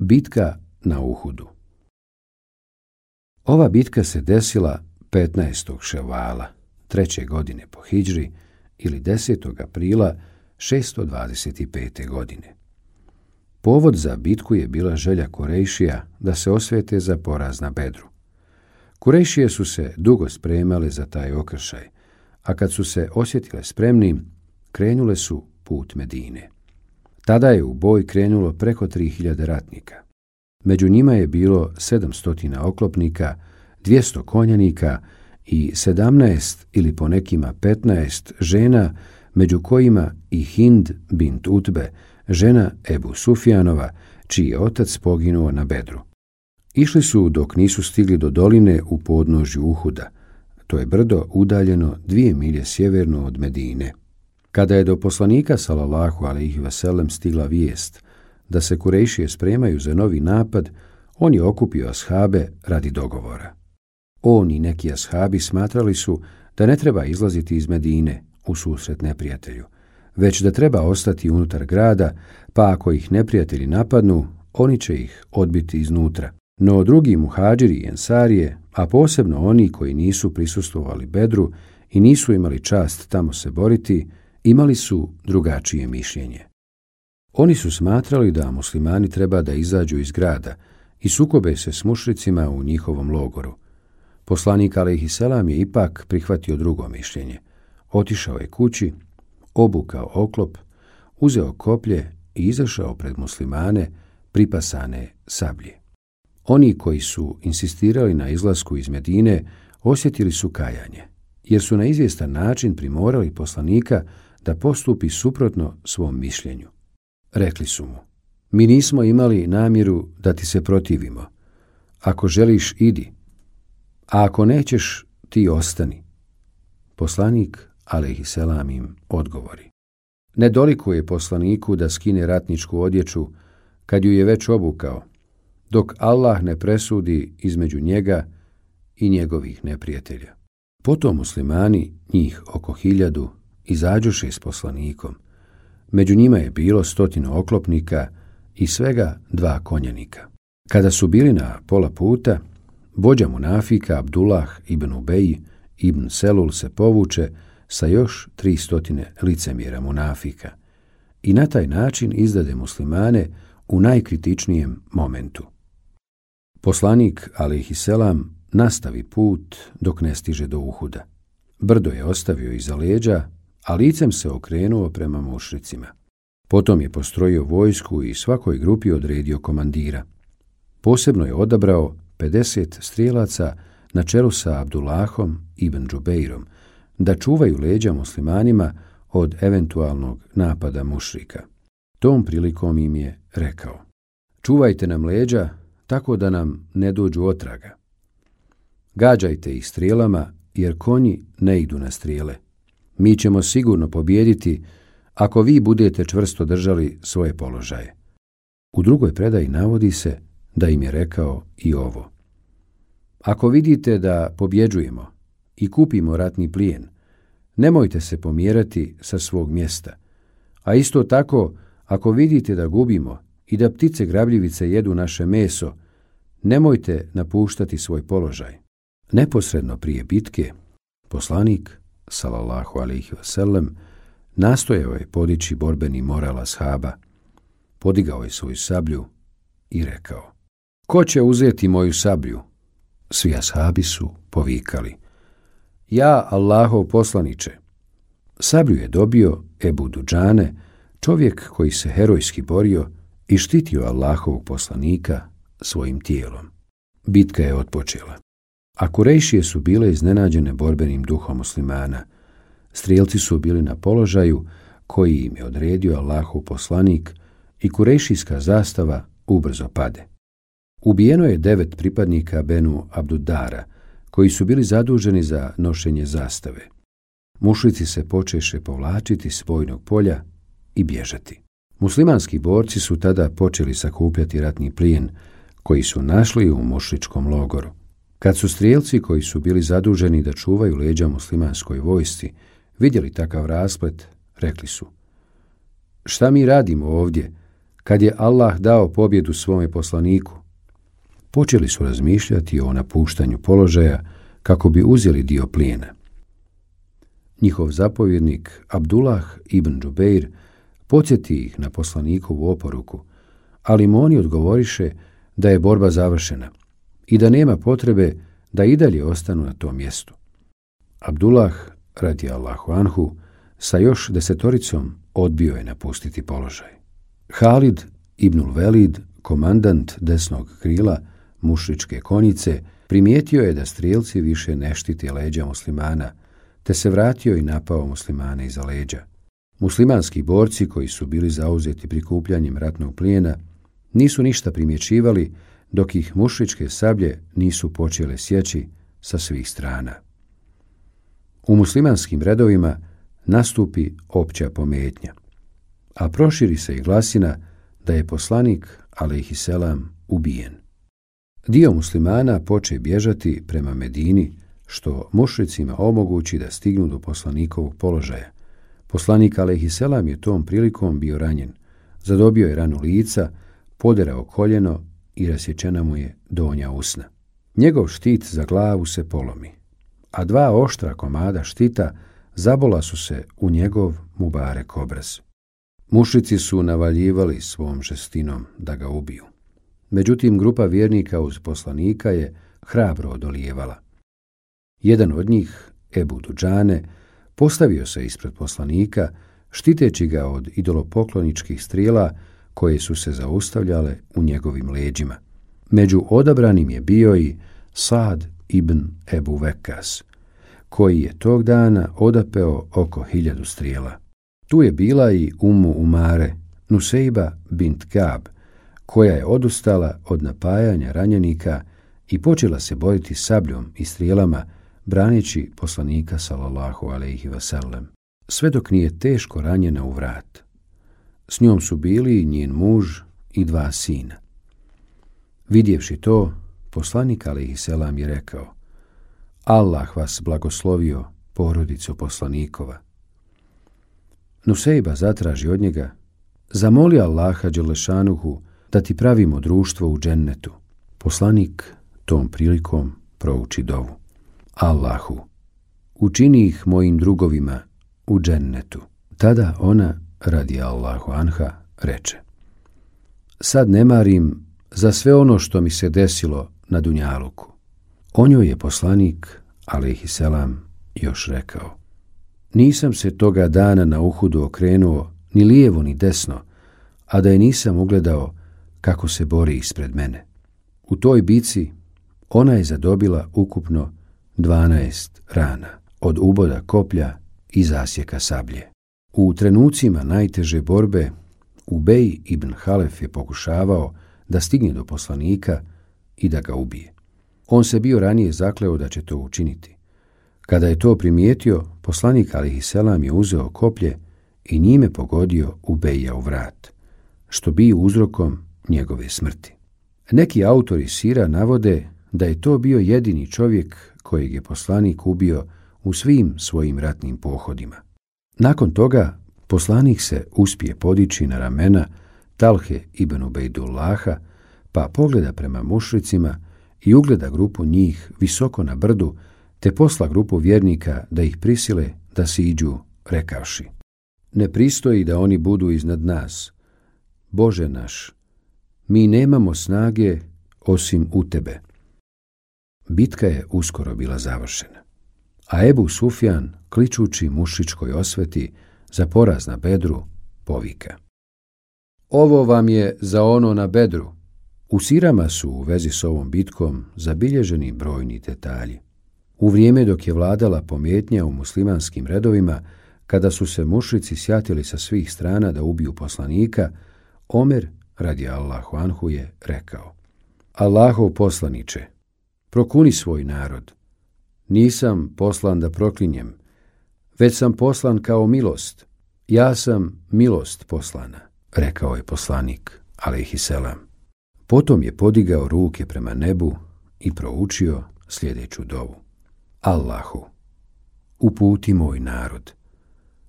Bitka na Uhudu Ova bitka se desila 15. ševala, treće godine po Hidžri ili 10. aprila 625. godine. Povod za bitku je bila želja Kurejšija da se osvete za poraz na Bedru. Kurejšije su se dugo spremale za taj okršaj, a kad su se osjetile spremnim, krenule su put Medine. Tada je u boj krenulo preko 3000 ratnika. Među njima je bilo 700 oklopnika, 200 konjanika i 17 ili po nekima 15 žena, među kojima i Hind bint Utbe, žena Ebu Sufjanova, čiji je otac poginuo na bedru. Išli su dok nisu stigli do doline u podnožju Uhuda. To je brdo udaljeno dvije milje sjeverno od Medine. Kada je do poslanika sallallahu alejhi ve sellem stigla vijest da se Kurejšije spremaju za novi napad, on je okupio ashabe radi dogovora. On i neki ashabi smatrali su da ne treba izlaziti iz Medine u susret neprijatelju, već da treba ostati unutar grada, pa ako ih neprijatelji napadnu, oni će ih odbiti iznutra. No drugi muhađiri i ensarije, a posebno oni koji nisu prisustovali Bedru i nisu imali čast tamo se boriti, imali su drugačije mišljenje. Oni su smatrali da muslimani treba da izađu iz grada i sukobe se s mušricima u njihovom logoru. Poslanik Aleyhisselam je ipak prihvatio drugo mišljenje. Otišao je kući, obukao oklop, uzeo koplje i izašao pred muslimane pripasane sablje. Oni koji su insistirali na izlasku iz Medine osjetili su kajanje, jer su na izvjestan način primorali poslanika da postupi suprotno svom mišljenju. Rekli su mu, mi nismo imali namjeru da ti se protivimo. Ako želiš, idi. A ako nećeš, ti ostani. Poslanik, alaihisselam im, odgovori. Ne je poslaniku da skine ratničku odjeću kad ju je već obukao, dok Allah ne presudi između njega i njegovih neprijatelja. Potom muslimani, njih oko hiljadu, izađuše s poslanikom. Među njima je bilo stotinu oklopnika i svega dva konjanika. Kada su bili na pola puta, vođa munafika Abdullah ibn Ubeji ibn Selul se povuče sa još tri stotine licemjera munafika i na taj način izdade muslimane u najkritičnijem momentu. Poslanik, selam, nastavi put dok ne stiže do Uhuda. Brdo je ostavio iza leđa, a licem se okrenuo prema mušricima. Potom je postrojio vojsku i svakoj grupi odredio komandira. Posebno je odabrao 50 strijelaca na čelu sa Abdullahom ibn Džubeirom da čuvaju leđa muslimanima od eventualnog napada mušrika. Tom prilikom im je rekao, čuvajte nam leđa tako da nam ne dođu otraga. Gađajte ih strijelama jer konji ne idu na strijele. Mi ćemo sigurno pobijediti ako vi budete čvrsto držali svoje položaje. U drugoj predaji navodi se da im je rekao i ovo. Ako vidite da pobjeđujemo i kupimo ratni plijen, nemojte se pomjerati sa svog mjesta. A isto tako, ako vidite da gubimo i da ptice grabljivice jedu naše meso, nemojte napuštati svoj položaj. Neposredno prije bitke, poslanik, salallahu alaihi wasallam, nastojao je podići borbeni moral ashaba, podigao je svoju sablju i rekao, ko će uzeti moju sablju? Svi ashabi su povikali, ja Allahov poslaniče. Sablju je dobio Ebu Duđane, čovjek koji se herojski borio i štitio Allahovog poslanika svojim tijelom. Bitka je otpočela. A Kurejšije su bile iznenađene borbenim duhom muslimana. Strijelci su bili na položaju koji im je odredio Allahov poslanik i kurejšijska zastava ubrzo pade. Ubijeno je devet pripadnika Benu Abdudara, koji su bili zaduženi za nošenje zastave. Mušlici se počeše povlačiti s vojnog polja i bježati. Muslimanski borci su tada počeli sakupljati ratni plijen, koji su našli u mušličkom logoru. Kad su strijelci koji su bili zaduženi da čuvaju leđa muslimanskoj vojsci vidjeli takav rasplet, rekli su Šta mi radimo ovdje, kad je Allah dao pobjedu svome poslaniku, počeli su razmišljati o napuštanju položaja kako bi uzeli dio plijena. Njihov zapovjednik Abdullah ibn Džubeir podsjeti ih na poslanikovu oporuku, ali mu oni odgovoriše da je borba završena i da nema potrebe da i dalje ostanu na tom mjestu. Abdullah, radi Allahu Anhu, sa još desetoricom odbio je napustiti položaj. Halid ibnul Velid, komandant desnog krila, mušličke konjice, primijetio je da strijelci više ne štiti leđa muslimana, te se vratio i napao muslimane iza leđa. Muslimanski borci koji su bili zauzeti prikupljanjem ratnog plijena nisu ništa primjećivali dok ih mušičke sablje nisu počele sjeći sa svih strana. U muslimanskim redovima nastupi opća pometnja, a proširi se i glasina da je poslanik, selam ubijen. Dio muslimana poče bježati prema Medini, što mušricima omogući da stignu do poslanikovog položaja. Poslanik selam je tom prilikom bio ranjen. Zadobio je ranu lica, poderao koljeno i rasječena mu je donja usna. Njegov štit za glavu se polomi, a dva oštra komada štita zabola su se u njegov mubarek obraz. Mušici su navaljivali svom žestinom da ga ubiju. Međutim, grupa vjernika uz poslanika je hrabro odolijevala. Jedan od njih, Ebu Duđane, postavio se ispred poslanika, štiteći ga od idolopokloničkih strijela koje su se zaustavljale u njegovim leđima. Među odabranim je bio i Sad ibn Ebu Vekas, koji je tog dana odapeo oko hiljadu strijela. Tu je bila i Umu Umare, Nusejba bint Gab, koja je odustala od napajanja ranjenika i počela se boriti sabljom i strijelama, braneći poslanika sallallahu alaihi wasallam, sve dok nije teško ranjena u vrat. S njom su bili njen muž i dva sina. Vidjevši to, poslanik alihi selam je rekao, Allah vas blagoslovio, porodicu poslanikova. Nusejba zatraži od njega, zamoli Allaha Đelešanuhu da ti pravimo društvo u džennetu. Poslanik tom prilikom prouči dovu. Allahu, učini ih mojim drugovima u džennetu. Tada ona, radi Allahu anha, reče. Sad ne marim za sve ono što mi se desilo na Dunjaluku. O njoj je poslanik, selam, još rekao. Nisam se toga dana na uhudu okrenuo ni lijevo ni desno, a da je nisam ugledao kako se bori ispred mene. U toj bici ona je zadobila ukupno 12 rana, od uboda koplja i zasjeka sablje. U trenucima najteže borbe Ubej ibn Halef je pokušavao da stigne do poslanika i da ga ubije. On se bio ranije zakleo da će to učiniti. Kada je to primijetio, poslanik Selam je uzeo koplje i njime pogodio Ubeja u vrat, što bi uzrokom njegove smrti. Neki autori sira navode da je to bio jedini čovjek kojeg je poslanik ubio u svim svojim ratnim pohodima. Nakon toga poslanik se uspije podići na ramena Talhe ibn Ubejdullaha, pa pogleda prema mušricima i ugleda grupu njih visoko na brdu, te posla grupu vjernika da ih prisile da si iđu, rekavši. Ne pristoji da oni budu iznad nas. Bože naš, mi nemamo snage osim u tebe. Bitka je uskoro bila završena, a Ebu Sufjan, kličući mušičkoj osveti za poraz na bedru, povika. Ovo vam je za ono na bedru. U sirama su u vezi s ovom bitkom zabilježeni brojni detalji. U vrijeme dok je vladala pometnja u muslimanskim redovima, kada su se mušici sjatili sa svih strana da ubiju poslanika, Omer, radi Allahu Anhu, je rekao Allahov poslaniče, prokuni svoj narod. Nisam poslan da proklinjem, već sam poslan kao milost. Ja sam milost poslana, rekao je poslanik, alaihisselam. Potom je podigao ruke prema nebu i proučio sljedeću dovu. Allahu, uputi moj narod,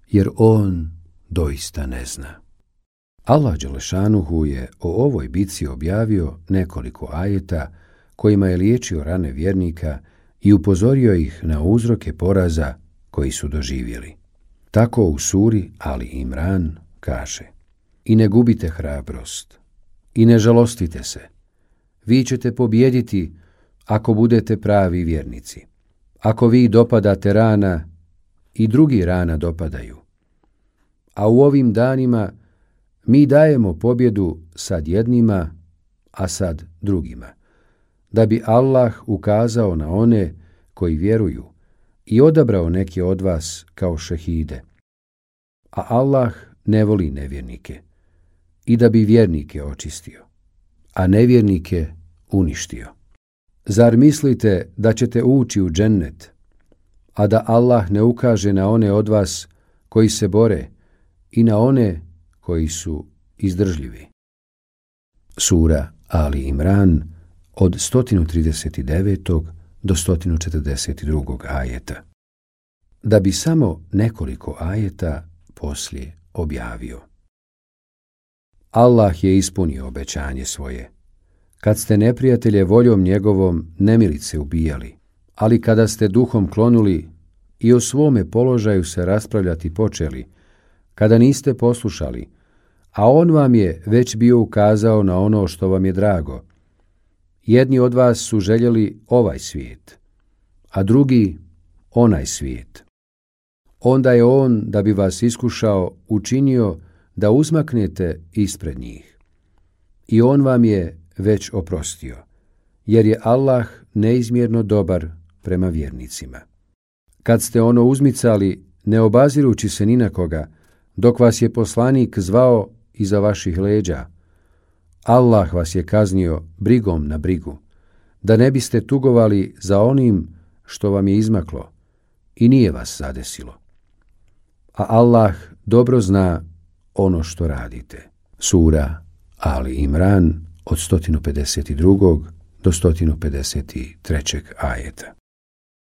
jer on doista ne zna. Allah Đelešanuhu je o ovoj bici objavio nekoliko ajeta kojima je liječio rane vjernika i upozorio ih na uzroke poraza koji su doživjeli. Tako u suri Ali Imran kaže I ne gubite hrabrost, i ne žalostite se. Vi ćete pobjediti ako budete pravi vjernici. Ako vi dopadate rana, i drugi rana dopadaju. A u ovim danima mi dajemo pobjedu sad jednima, a sad drugima, da bi Allah ukazao na one koji vjeruju i odabrao neke od vas kao šehide. A Allah ne voli nevjernike i da bi vjernike očistio, a nevjernike uništio. Zar mislite da ćete ući u džennet, a da Allah ne ukaže na one od vas koji se bore i na one koji su izdržljivi? Sura Ali Imran od 139. do 142. ajeta. Da bi samo nekoliko ajeta poslije objavio. Allah je ispunio obećanje svoje. Kad ste neprijatelje voljom njegovom nemilice ubijali, ali kada ste duhom klonuli i o svome položaju se raspravljati počeli, kada niste poslušali, a on vam je već bio ukazao na ono što vam je drago. Jedni od vas su željeli ovaj svijet, a drugi onaj svijet. Onda je on, da bi vas iskušao, učinio da uzmaknete ispred njih. I on vam je već oprostio, jer je Allah neizmjerno dobar prema vjernicima. Kad ste ono uzmicali, ne obazirući se ni na koga, dok vas je poslanik zvao iza vaših leđa, Allah vas je kaznio brigom na brigu, da ne biste tugovali za onim što vam je izmaklo i nije vas zadesilo. A Allah dobro zna ono što radite. Sura Ali Imran od 152. do 153. ajeta.